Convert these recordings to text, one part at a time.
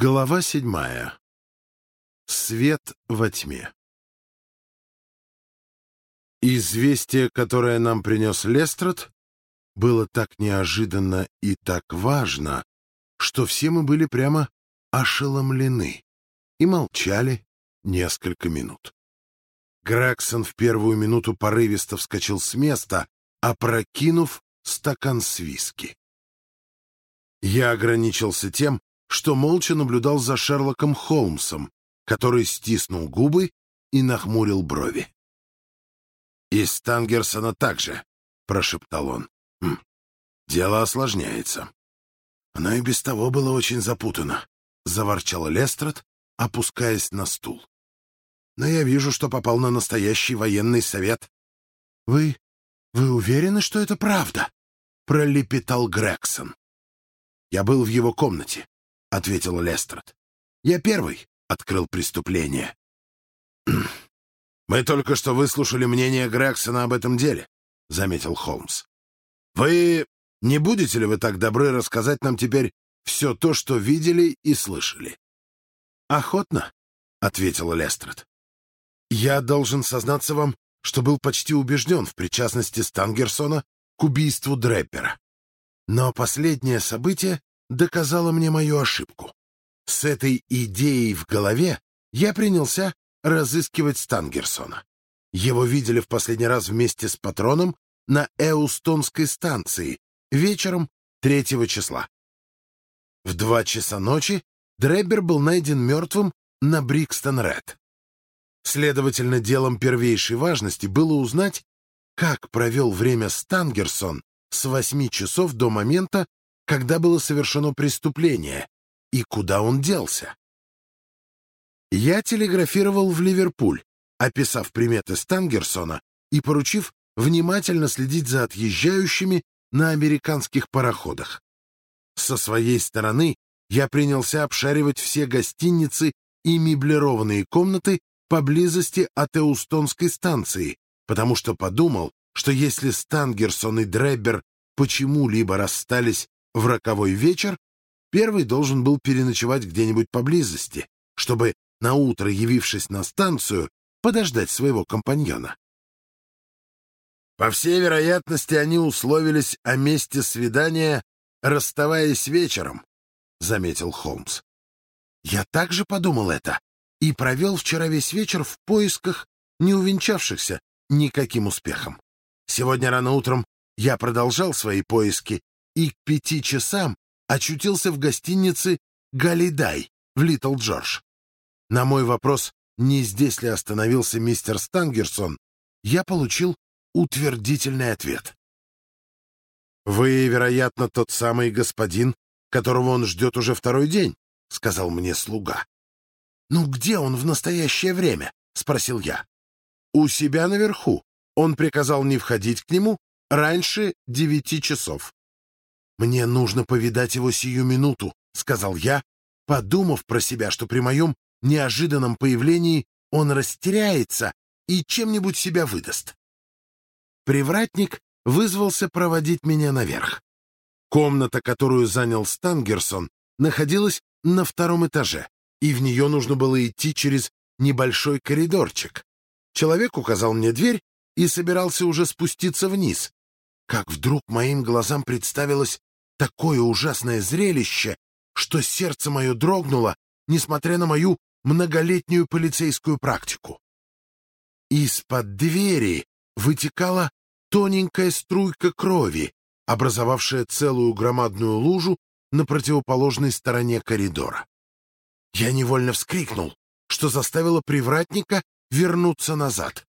Глава седьмая. Свет во тьме. Известие, которое нам принес Лестрад, было так неожиданно и так важно, что все мы были прямо ошеломлены и молчали несколько минут. Грегсон в первую минуту порывисто вскочил с места, опрокинув стакан с виски. Я ограничился тем, что молча наблюдал за Шерлоком Холмсом, который стиснул губы и нахмурил брови. «И Стангерсона также», — прошептал он. «Хм, «Дело осложняется». Оно и без того было очень запутано, — заворчал Лестрад, опускаясь на стул. «Но я вижу, что попал на настоящий военный совет». «Вы... вы уверены, что это правда?» — пролепетал Грегсон. «Я был в его комнате. — ответил Лестрад. «Я первый открыл преступление». «Мы только что выслушали мнение Грексона об этом деле», — заметил Холмс. «Вы не будете ли вы так добры рассказать нам теперь все то, что видели и слышали?» «Охотно», — ответил Лестрад. «Я должен сознаться вам, что был почти убежден в причастности Стангерсона к убийству Дреппера. Но последнее событие доказала мне мою ошибку. С этой идеей в голове я принялся разыскивать Стангерсона. Его видели в последний раз вместе с патроном на Эустонской станции вечером третьего числа. В два часа ночи Дреббер был найден мертвым на Брикстон-Ред. Следовательно, делом первейшей важности было узнать, как провел время Стангерсон с восьми часов до момента, когда было совершено преступление и куда он делся. Я телеграфировал в Ливерпуль, описав приметы Стангерсона и поручив внимательно следить за отъезжающими на американских пароходах. Со своей стороны я принялся обшаривать все гостиницы и меблированные комнаты поблизости от Эустонской станции, потому что подумал, что если Стангерсон и Дреббер почему-либо расстались в роковой вечер первый должен был переночевать где-нибудь поблизости, чтобы, наутро явившись на станцию, подождать своего компаньона. По всей вероятности, они условились о месте свидания, расставаясь вечером, — заметил Холмс. Я также подумал это и провел вчера весь вечер в поисках, не увенчавшихся никаким успехом. Сегодня рано утром я продолжал свои поиски и к пяти часам очутился в гостинице «Галидай» в Литл Джордж. На мой вопрос, не здесь ли остановился мистер Стангерсон, я получил утвердительный ответ. «Вы, вероятно, тот самый господин, которого он ждет уже второй день», — сказал мне слуга. «Ну где он в настоящее время?» — спросил я. «У себя наверху. Он приказал не входить к нему раньше девяти часов». «Мне нужно повидать его сию минуту», — сказал я, подумав про себя, что при моем неожиданном появлении он растеряется и чем-нибудь себя выдаст. Привратник вызвался проводить меня наверх. Комната, которую занял Стангерсон, находилась на втором этаже, и в нее нужно было идти через небольшой коридорчик. Человек указал мне дверь и собирался уже спуститься вниз, как вдруг моим глазам представилось такое ужасное зрелище, что сердце мое дрогнуло, несмотря на мою многолетнюю полицейскую практику. Из-под двери вытекала тоненькая струйка крови, образовавшая целую громадную лужу на противоположной стороне коридора. Я невольно вскрикнул, что заставило привратника вернуться назад.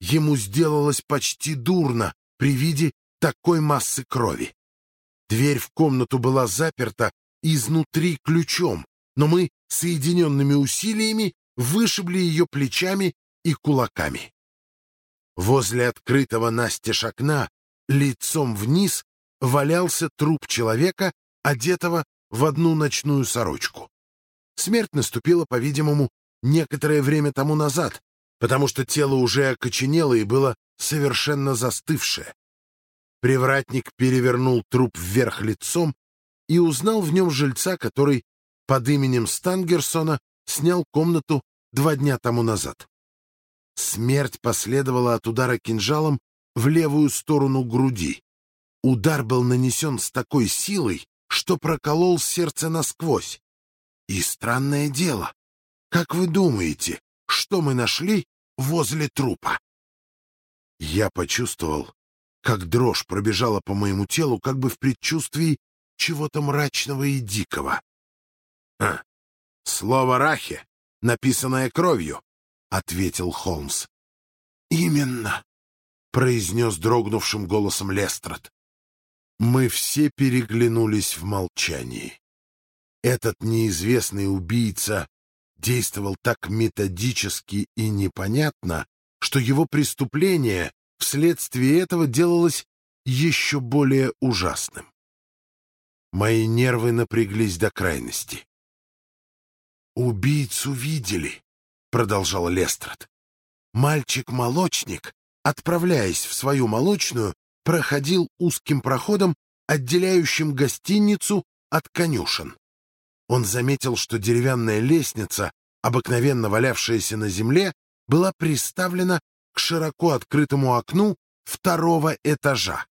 Ему сделалось почти дурно при виде такой массы крови. Дверь в комнату была заперта изнутри ключом, но мы соединенными усилиями вышибли ее плечами и кулаками. Возле открытого настежь окна, лицом вниз, валялся труп человека, одетого в одну ночную сорочку. Смерть наступила, по-видимому, некоторое время тому назад, потому что тело уже окоченело и было совершенно застывшее. Привратник перевернул труп вверх лицом и узнал в нем жильца, который под именем Стангерсона снял комнату два дня тому назад. Смерть последовала от удара кинжалом в левую сторону груди. Удар был нанесен с такой силой, что проколол сердце насквозь. И странное дело, как вы думаете, что мы нашли возле трупа? Я почувствовал, как дрожь пробежала по моему телу, как бы в предчувствии чего-то мрачного и дикого. «А, слово «рахе», написанное кровью», — ответил Холмс. «Именно», — произнес дрогнувшим голосом Лестрад. Мы все переглянулись в молчании. Этот неизвестный убийца действовал так методически и непонятно, что его преступление вследствие этого делалось еще более ужасным. Мои нервы напряглись до крайности. «Убийцу видели», — продолжал Лестрад. «Мальчик-молочник, отправляясь в свою молочную, проходил узким проходом, отделяющим гостиницу от конюшен. Он заметил, что деревянная лестница, обыкновенно валявшаяся на земле, была приставлена к широко открытому окну второго этажа.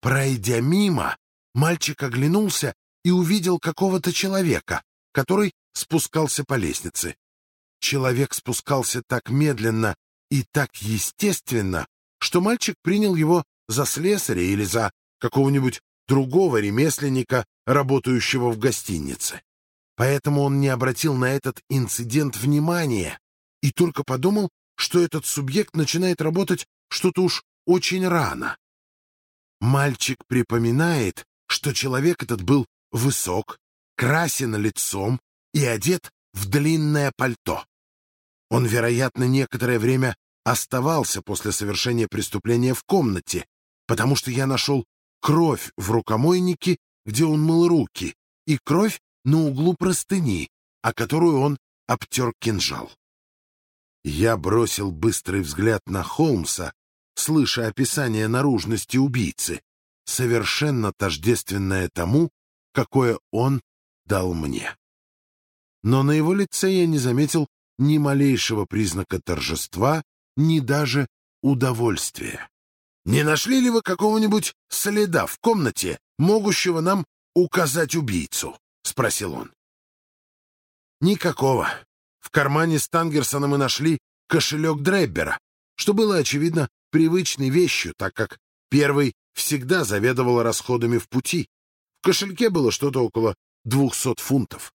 Пройдя мимо, мальчик оглянулся и увидел какого-то человека, который спускался по лестнице. Человек спускался так медленно и так естественно, что мальчик принял его за слесаря или за какого-нибудь другого ремесленника, работающего в гостинице. Поэтому он не обратил на этот инцидент внимания и только подумал, что этот субъект начинает работать что-то уж очень рано. Мальчик припоминает, что человек этот был высок, красен лицом и одет в длинное пальто. Он, вероятно, некоторое время оставался после совершения преступления в комнате, потому что я нашел кровь в рукомойнике, где он мыл руки, и кровь на углу простыни, о которую он обтер кинжал. Я бросил быстрый взгляд на Холмса, слыша описание наружности убийцы, совершенно тождественное тому, какое он дал мне. Но на его лице я не заметил ни малейшего признака торжества, ни даже удовольствия. «Не нашли ли вы какого-нибудь следа в комнате, могущего нам указать убийцу?» — спросил он. «Никакого. В кармане Стангерсона мы нашли кошелек Дреббера, что было, очевидно, привычной вещью, так как первый всегда заведовал расходами в пути. В кошельке было что-то около двухсот фунтов.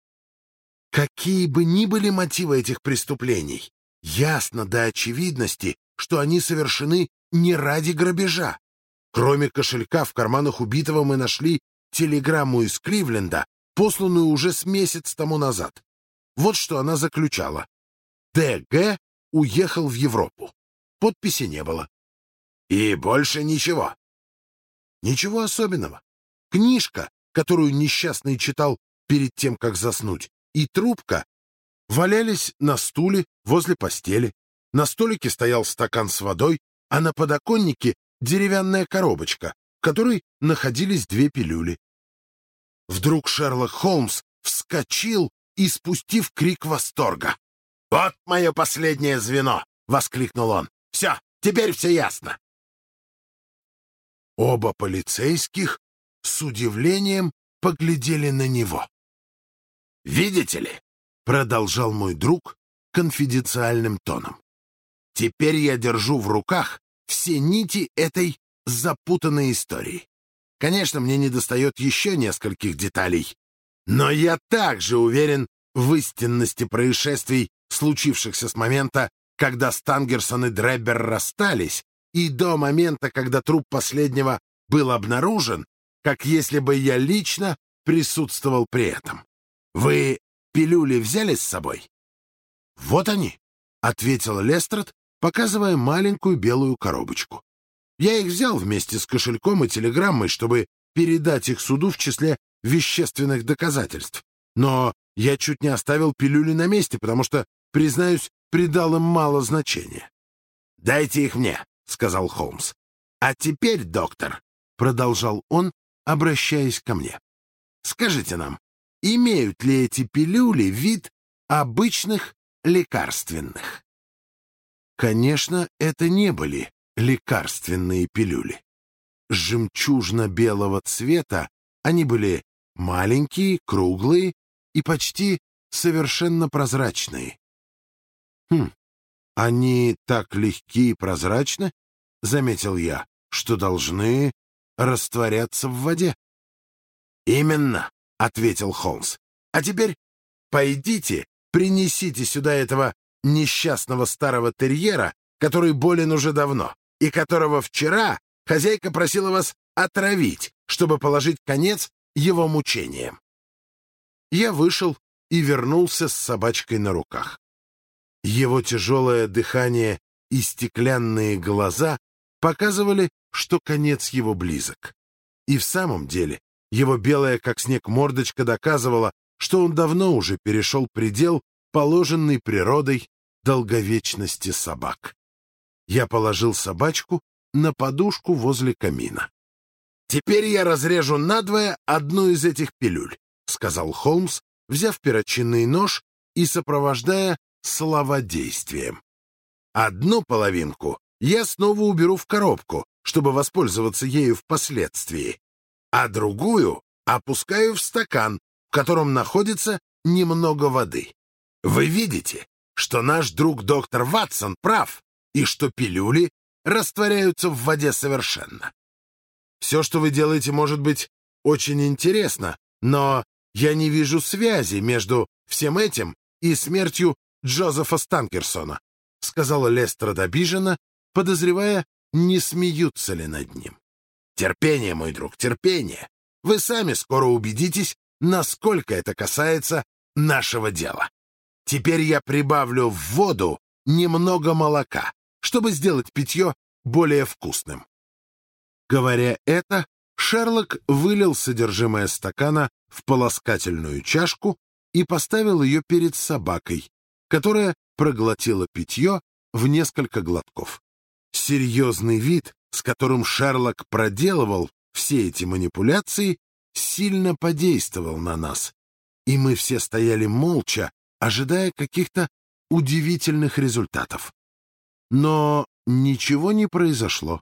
Какие бы ни были мотивы этих преступлений, ясно до очевидности, что они совершены не ради грабежа. Кроме кошелька в карманах убитого мы нашли телеграмму из Кливленда, посланную уже с месяц тому назад. Вот что она заключала. Д.Г. уехал в Европу. Подписи не было. И больше ничего. Ничего особенного. Книжка, которую несчастный читал перед тем, как заснуть, и трубка валялись на стуле возле постели. На столике стоял стакан с водой, а на подоконнике деревянная коробочка, в которой находились две пилюли. Вдруг Шерлок Холмс вскочил и, спустив крик восторга. «Вот мое последнее звено!» — воскликнул он. «Все, теперь все ясно!» Оба полицейских с удивлением поглядели на него. «Видите ли?» — продолжал мой друг конфиденциальным тоном. Теперь я держу в руках все нити этой запутанной истории. Конечно, мне недостает еще нескольких деталей, но я также уверен в истинности происшествий, случившихся с момента, когда Стангерсон и Дреббер расстались, и до момента, когда труп последнего был обнаружен, как если бы я лично присутствовал при этом. Вы пилюли взяли с собой? — Вот они, — ответил Лестрад, показывая маленькую белую коробочку. Я их взял вместе с кошельком и телеграммой, чтобы передать их суду в числе вещественных доказательств. Но я чуть не оставил пилюли на месте, потому что, признаюсь, придал им мало значения. «Дайте их мне», — сказал Холмс. «А теперь, доктор», — продолжал он, обращаясь ко мне, — «скажите нам, имеют ли эти пилюли вид обычных лекарственных? Конечно, это не были лекарственные пилюли. Жемчужно-белого цвета они были маленькие, круглые и почти совершенно прозрачные. Хм, они так легки и прозрачны, заметил я, что должны растворяться в воде. Именно, ответил Холмс. А теперь пойдите, принесите сюда этого несчастного старого терьера, который болен уже давно, и которого вчера хозяйка просила вас отравить, чтобы положить конец его мучениям. Я вышел и вернулся с собачкой на руках. Его тяжелое дыхание и стеклянные глаза показывали, что конец его близок. И в самом деле его белая, как снег, мордочка доказывала, что он давно уже перешел предел, положенный природой долговечности собак. Я положил собачку на подушку возле камина. «Теперь я разрежу надвое одну из этих пилюль», — сказал Холмс, взяв перочинный нож и сопровождая слова действием. «Одну половинку я снова уберу в коробку, чтобы воспользоваться ею впоследствии, а другую опускаю в стакан, в котором находится немного воды. Вы видите, что наш друг доктор Ватсон прав, и что пилюли растворяются в воде совершенно. Все, что вы делаете, может быть очень интересно, но я не вижу связи между всем этим и смертью Джозефа Станкерсона, сказала Лестрад обиженно, подозревая, не смеются ли над ним. Терпение, мой друг, терпение. Вы сами скоро убедитесь, насколько это касается нашего дела. Теперь я прибавлю в воду немного молока, чтобы сделать питье более вкусным. Говоря это, Шерлок вылил содержимое стакана в полоскательную чашку и поставил ее перед собакой, которая проглотила питье в несколько глотков. Серьезный вид, с которым Шерлок проделывал все эти манипуляции, сильно подействовал на нас, и мы все стояли молча, ожидая каких-то удивительных результатов. Но ничего не произошло.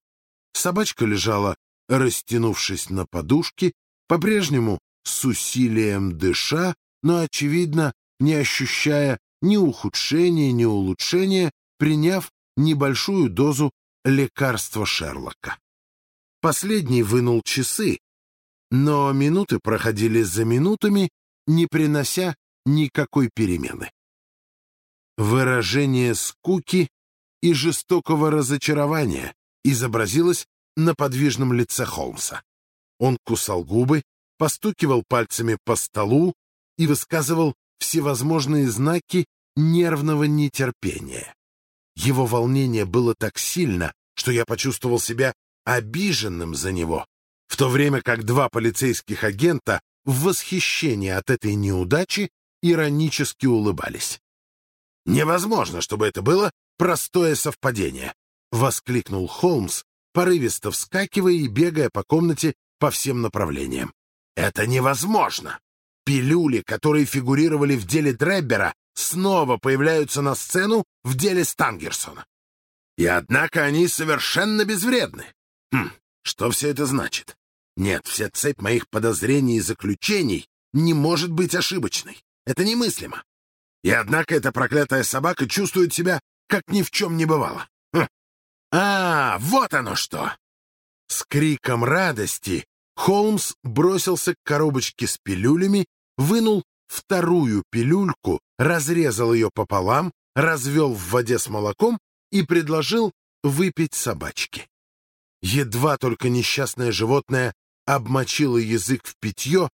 Собачка лежала, растянувшись на подушке, по-прежнему с усилием дыша, но, очевидно, не ощущая ни ухудшения, ни улучшения, приняв небольшую дозу лекарства Шерлока. Последний вынул часы, но минуты проходили за минутами, не принося никакой перемены. Выражение скуки и жестокого разочарования изобразилось на подвижном лице Холмса. Он кусал губы, постукивал пальцами по столу и высказывал всевозможные знаки нервного нетерпения. Его волнение было так сильно, что я почувствовал себя обиженным за него, в то время как два полицейских агента в восхищении от этой неудачи иронически улыбались. «Невозможно, чтобы это было простое совпадение!» — воскликнул Холмс, порывисто вскакивая и бегая по комнате по всем направлениям. «Это невозможно! Пилюли, которые фигурировали в деле Дреббера, снова появляются на сцену в деле Стангерсона. И однако они совершенно безвредны. Хм, что все это значит? Нет, вся цепь моих подозрений и заключений не может быть ошибочной. Это немыслимо. И однако эта проклятая собака чувствует себя, как ни в чем не бывало. А, вот оно что! С криком радости Холмс бросился к коробочке с пилюлями, вынул вторую пилюльку, разрезал ее пополам, развел в воде с молоком и предложил выпить собачке. Едва только несчастное животное обмочило язык в питье,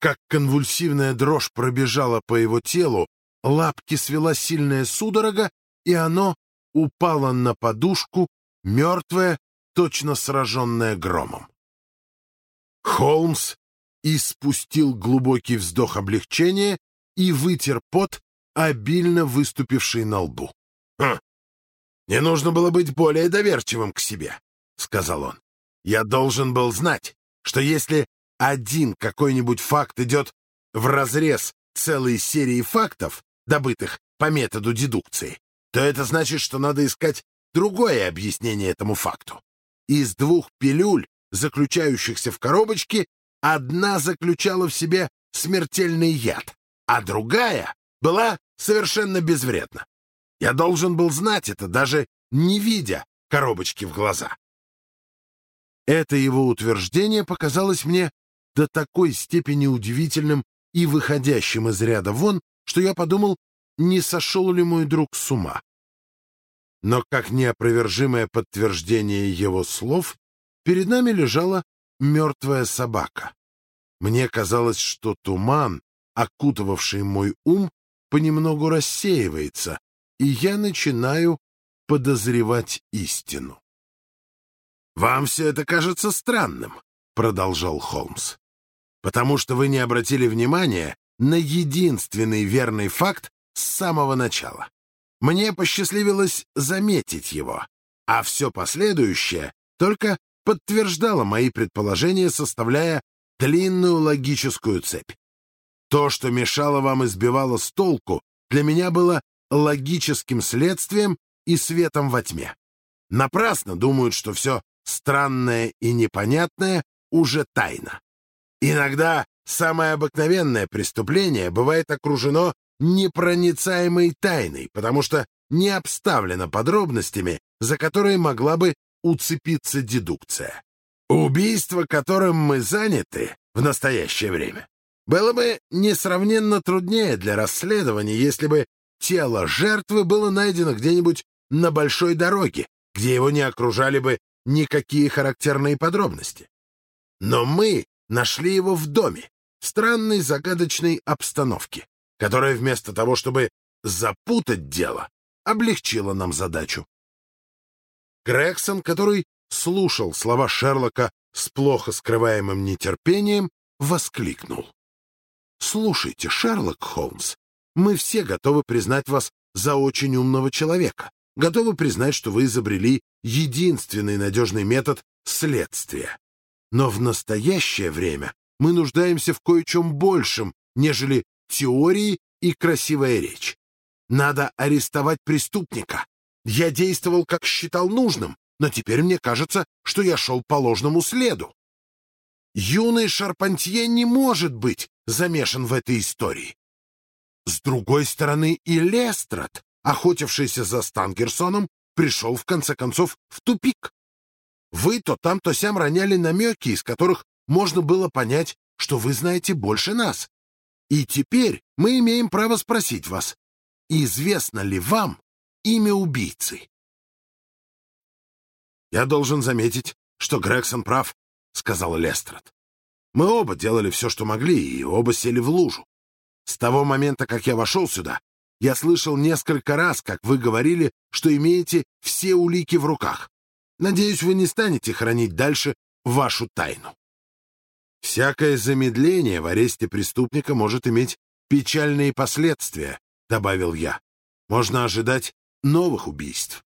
как конвульсивная дрожь пробежала по его телу, лапки свела сильная судорога, и оно упало на подушку, мертвое, точно сраженное громом. Холмс испустил глубокий вздох облегчения и вытер пот, обильно выступивший на лбу. «Хм, «Не нужно было быть более доверчивым к себе», — сказал он. «Я должен был знать, что если один какой-нибудь факт идет вразрез целой серии фактов, добытых по методу дедукции, то это значит, что надо искать другое объяснение этому факту. Из двух пилюль, заключающихся в коробочке, одна заключала в себе смертельный яд, а другая была совершенно безвредна. Я должен был знать это, даже не видя коробочки в глаза. Это его утверждение показалось мне до такой степени удивительным и выходящим из ряда вон, что я подумал, не сошел ли мой друг с ума. Но как неопровержимое подтверждение его слов, перед нами лежала мертвая собака. Мне казалось, что туман, окутывавший мой ум, понемногу рассеивается, и я начинаю подозревать истину. «Вам все это кажется странным», — продолжал Холмс, «потому что вы не обратили внимания на единственный верный факт с самого начала. Мне посчастливилось заметить его, а все последующее только подтверждало мои предположения, составляя длинную логическую цепь. То, что мешало вам и сбивало с толку, для меня было логическим следствием и светом во тьме. Напрасно думают, что все странное и непонятное уже тайна. Иногда самое обыкновенное преступление бывает окружено непроницаемой тайной, потому что не обставлено подробностями, за которые могла бы уцепиться дедукция. Убийство, которым мы заняты в настоящее время, было бы несравненно труднее для расследования, если бы тело жертвы было найдено где-нибудь на большой дороге, где его не окружали бы никакие характерные подробности. Но мы нашли его в доме, в странной загадочной обстановке, которая вместо того, чтобы запутать дело, облегчила нам задачу. Грегсон, который слушал слова Шерлока с плохо скрываемым нетерпением, воскликнул. «Слушайте, Шерлок Холмс, мы все готовы признать вас за очень умного человека, готовы признать, что вы изобрели единственный надежный метод следствия. Но в настоящее время мы нуждаемся в кое-чем большем, нежели теории и красивая речь. Надо арестовать преступника. Я действовал, как считал нужным, но теперь мне кажется, что я шел по ложному следу. Юный Шарпантье не может быть замешан в этой истории. С другой стороны, и Лестрад, охотившийся за Стангерсоном, пришел, в конце концов, в тупик. Вы то там, то сям роняли намеки, из которых можно было понять, что вы знаете больше нас. И теперь мы имеем право спросить вас, известно ли вам имя убийцы? «Я должен заметить, что Грегсон прав», — сказал Лестрад. «Мы оба делали все, что могли, и оба сели в лужу. С того момента, как я вошел сюда, я слышал несколько раз, как вы говорили, что имеете все улики в руках. Надеюсь, вы не станете хранить дальше вашу тайну. Всякое замедление в аресте преступника может иметь печальные последствия, добавил я. Можно ожидать новых убийств.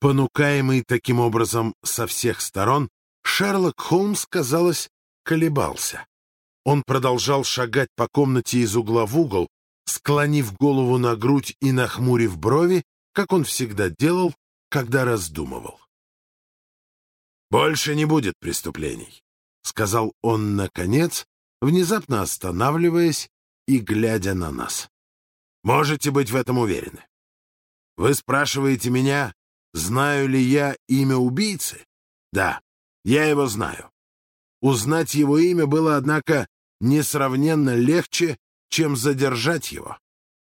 Понукаемый таким образом со всех сторон, Шерлок Холмс, казалось, колебался. Он продолжал шагать по комнате из угла в угол, склонив голову на грудь и нахмурив брови, как он всегда делал, когда раздумывал. «Больше не будет преступлений», — сказал он наконец, внезапно останавливаясь и глядя на нас. «Можете быть в этом уверены. Вы спрашиваете меня, знаю ли я имя убийцы? Да, я его знаю. Узнать его имя было, однако, несравненно легче, чем задержать его.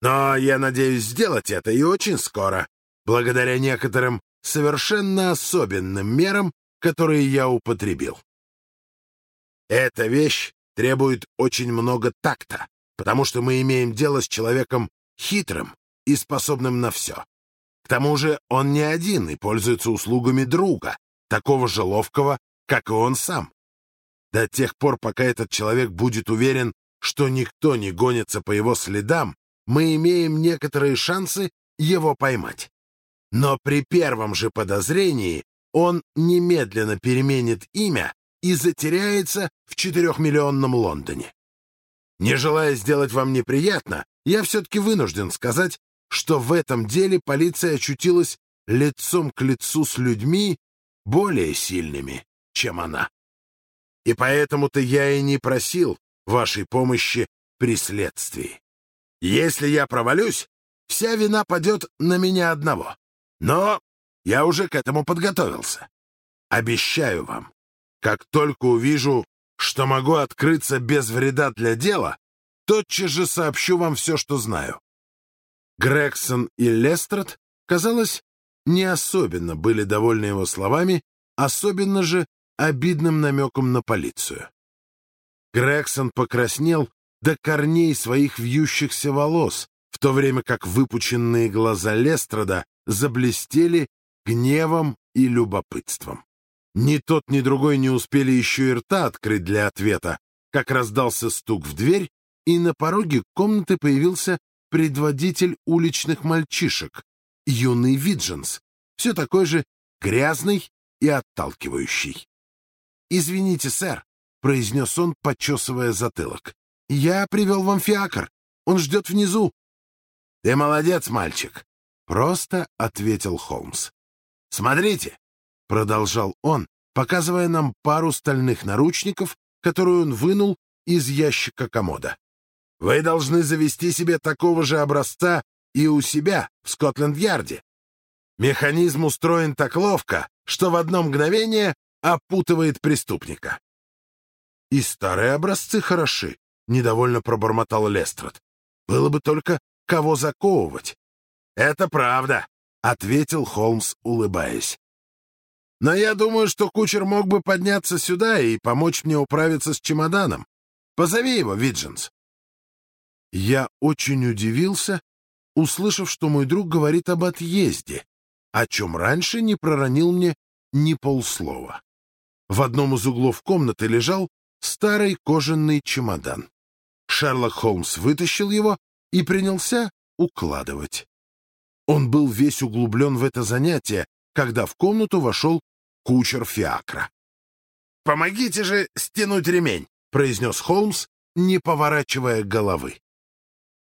Но я надеюсь сделать это и очень скоро, благодаря некоторым совершенно особенным мерам, которые я употребил. Эта вещь требует очень много такта, потому что мы имеем дело с человеком хитрым и способным на все. К тому же он не один и пользуется услугами друга, такого же ловкого, как и он сам. До тех пор, пока этот человек будет уверен, что никто не гонится по его следам, мы имеем некоторые шансы его поймать. Но при первом же подозрении он немедленно переменит имя и затеряется в четырехмиллионном Лондоне. Не желая сделать вам неприятно, я все-таки вынужден сказать, что в этом деле полиция очутилась лицом к лицу с людьми более сильными, чем она. И поэтому-то я и не просил вашей помощи при следствии. Если я провалюсь, вся вина падет на меня одного. Но я уже к этому подготовился. Обещаю вам, как только увижу, что могу открыться без вреда для дела, тотчас же сообщу вам все, что знаю. Грегсон и Лестрад, казалось, не особенно были довольны его словами, особенно же обидным намеком на полицию. Грегсон покраснел до корней своих вьющихся волос, в то время как выпученные глаза Лестрада заблестели гневом и любопытством. Ни тот, ни другой не успели еще и рта открыть для ответа, как раздался стук в дверь, и на пороге комнаты появился предводитель уличных мальчишек, юный Видженс, все такой же грязный и отталкивающий. «Извините, сэр», — произнес он, почесывая затылок. «Я привел вам фиакр. Он ждет внизу». «Ты молодец, мальчик», — просто ответил Холмс. «Смотрите», — продолжал он, показывая нам пару стальных наручников, которую он вынул из ящика комода. «Вы должны завести себе такого же образца и у себя в Скотленд-Ярде. Механизм устроен так ловко, что в одно мгновение опутывает преступника. «И старые образцы хороши», — недовольно пробормотал Лестрад. «Было бы только кого заковывать». «Это правда», — ответил Холмс, улыбаясь. «Но я думаю, что кучер мог бы подняться сюда и помочь мне управиться с чемоданом. Позови его, Виджинс». Я очень удивился, услышав, что мой друг говорит об отъезде, о чем раньше не проронил мне ни полслова. В одном из углов комнаты лежал старый кожаный чемодан. Шерлок Холмс вытащил его и принялся укладывать. Он был весь углублен в это занятие, когда в комнату вошел кучер Фиакра. «Помогите же стянуть ремень», — произнес Холмс, не поворачивая головы.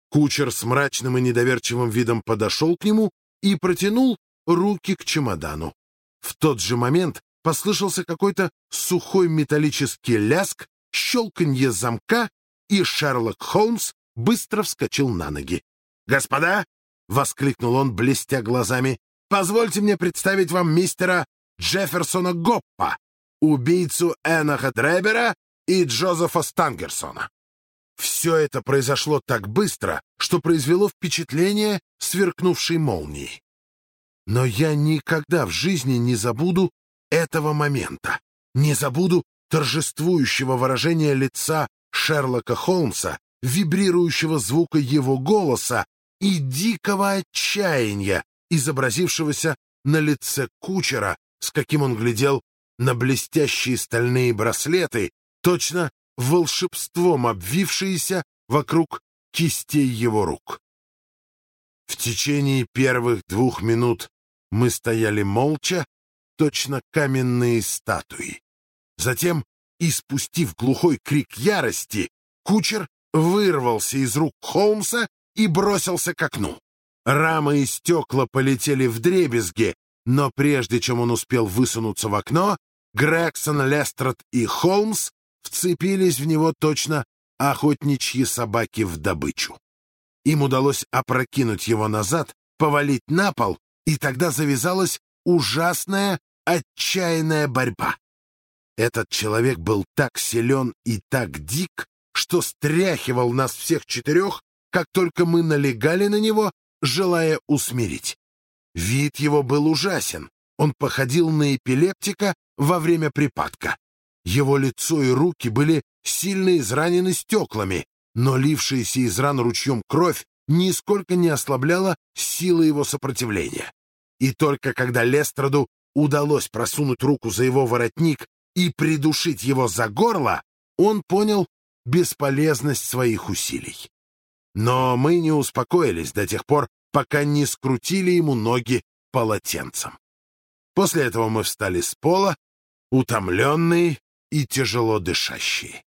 Кучер с мрачным и недоверчивым видом подошел к нему и протянул руки к чемодану. В тот же момент послышался какой-то сухой металлический ляск, щелканье замка, и Шерлок Холмс быстро вскочил на ноги. «Господа!» — воскликнул он, блестя глазами. «Позвольте мне представить вам мистера Джефферсона Гоппа, убийцу Эноха Дребера и Джозефа Стангерсона». Все это произошло так быстро, что произвело впечатление сверкнувшей молнии. Но я никогда в жизни не забуду этого момента, не забуду торжествующего выражения лица Шерлока Холмса, вибрирующего звука его голоса и дикого отчаяния, изобразившегося на лице кучера, с каким он глядел на блестящие стальные браслеты, точно волшебством обвившиеся вокруг кистей его рук. В течение первых двух минут мы стояли молча, точно каменные статуи. Затем, испустив глухой крик ярости, кучер вырвался из рук Холмса и бросился к окну. Рамы и стекла полетели в дребезги, но прежде чем он успел высунуться в окно, Грегсон, Лестрад и Холмс вцепились в него точно охотничьи собаки в добычу. Им удалось опрокинуть его назад, повалить на пол, и тогда завязалась ужасная, отчаянная борьба. Этот человек был так силен и так дик, что стряхивал нас всех четырех, как только мы налегали на него, желая усмирить. Вид его был ужасен. Он походил на эпилептика во время припадка. Его лицо и руки были сильно изранены стеклами, но лившаяся из ран ручьем кровь нисколько не ослабляла силы его сопротивления. И только когда Лестраду удалось просунуть руку за его воротник и придушить его за горло, он понял бесполезность своих усилий. Но мы не успокоились до тех пор, пока не скрутили ему ноги полотенцем. После этого мы встали с пола, утомленные и тяжело дышащие.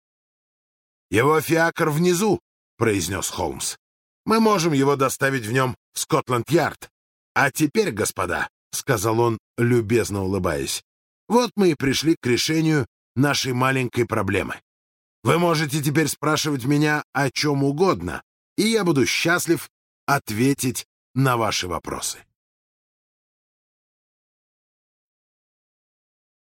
«Его фиакр внизу», — произнес Холмс. «Мы можем его доставить в нем в Скотланд-Ярд. А теперь, господа», — сказал он, любезно улыбаясь, «вот мы и пришли к решению нашей маленькой проблемы. Вы можете теперь спрашивать меня о чем угодно, и я буду счастлив ответить на ваши вопросы.